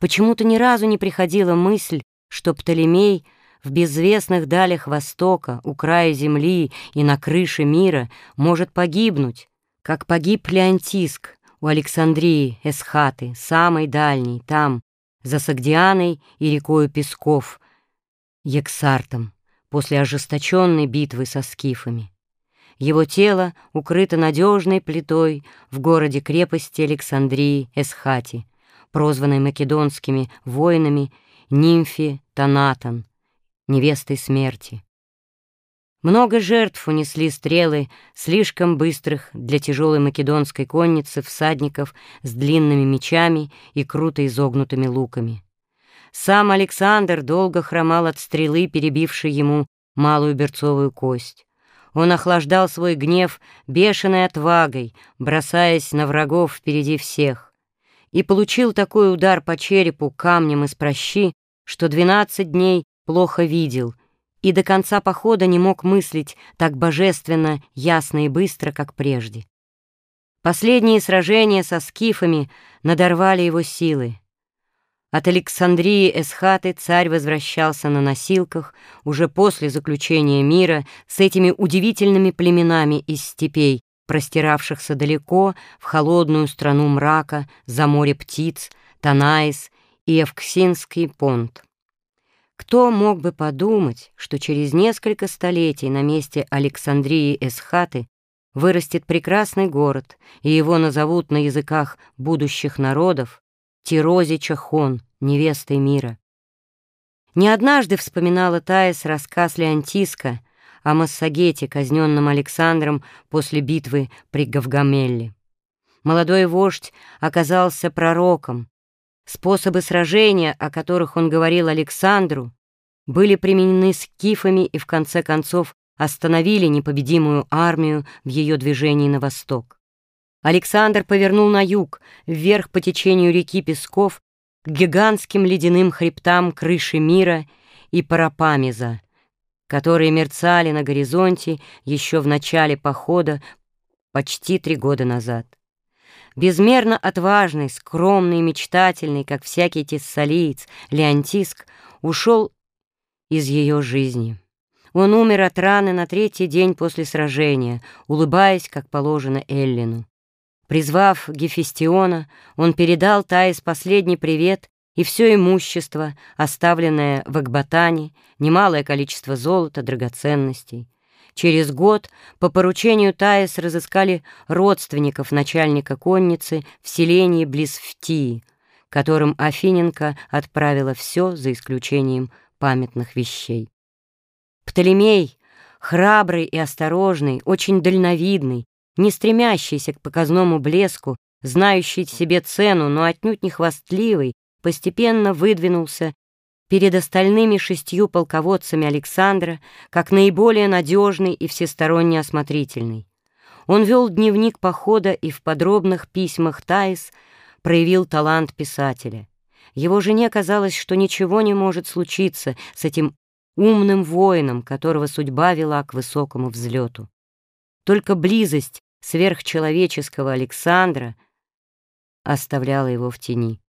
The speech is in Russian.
Почему-то ни разу не приходила мысль, что Птолемей в безвестных далях Востока, у края земли и на крыше мира может погибнуть, как погиб Леонтиск у Александрии Эсхаты, самой дальней, там, за Сагдианой и рекою Песков, Ексартом, после ожесточенной битвы со скифами. Его тело укрыто надежной плитой в городе-крепости Александрии Эсхати, прозванной македонскими воинами Нимфи Танатан, невестой смерти. Много жертв унесли стрелы слишком быстрых для тяжелой македонской конницы всадников с длинными мечами и круто изогнутыми луками. Сам Александр долго хромал от стрелы, перебившей ему малую берцовую кость. Он охлаждал свой гнев бешеной отвагой, бросаясь на врагов впереди всех. И получил такой удар по черепу камнем из прощи, что двенадцать дней плохо видел и до конца похода не мог мыслить так божественно, ясно и быстро, как прежде. Последние сражения со скифами надорвали его силы. От Александрии Эсхаты царь возвращался на носилках уже после заключения мира с этими удивительными племенами из степей, простиравшихся далеко в холодную страну мрака, за море птиц, Танаис и Евксинский понт. Кто мог бы подумать, что через несколько столетий на месте Александрии Эсхаты вырастет прекрасный город, и его назовут на языках будущих народов Тирози Чахон, невестой мира. Не однажды вспоминала Таис рассказ Леонтиска о Массагете, казненном Александром после битвы при Гавгамелле. Молодой вождь оказался пророком. Способы сражения, о которых он говорил Александру, были применены скифами и в конце концов остановили непобедимую армию в ее движении на восток. Александр повернул на юг, вверх по течению реки Песков, к гигантским ледяным хребтам крыши мира и Парапамиза, которые мерцали на горизонте еще в начале похода почти три года назад. Безмерно отважный, скромный и мечтательный, как всякий тессалиец, Леонтиск, ушел из ее жизни. Он умер от раны на третий день после сражения, улыбаясь, как положено Эллину. Призвав Гефестиона, он передал Таис последний привет и все имущество, оставленное в Экбатане, немалое количество золота, драгоценностей. Через год по поручению Таис разыскали родственников начальника конницы в селении близ Фтии, которым Афиненко отправила все за исключением памятных вещей. Птолемей, храбрый и осторожный, очень дальновидный, не стремящийся к показному блеску, знающий себе цену, но отнюдь не хвастливый, постепенно выдвинулся перед остальными шестью полководцами Александра как наиболее надежный и всесторонне осмотрительный. Он вел дневник похода и в подробных письмах Таис проявил талант писателя. Его жене казалось, что ничего не может случиться с этим умным воином, которого судьба вела к высокому взлету. Только близость сверхчеловеческого Александра оставляла его в тени.